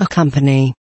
A company.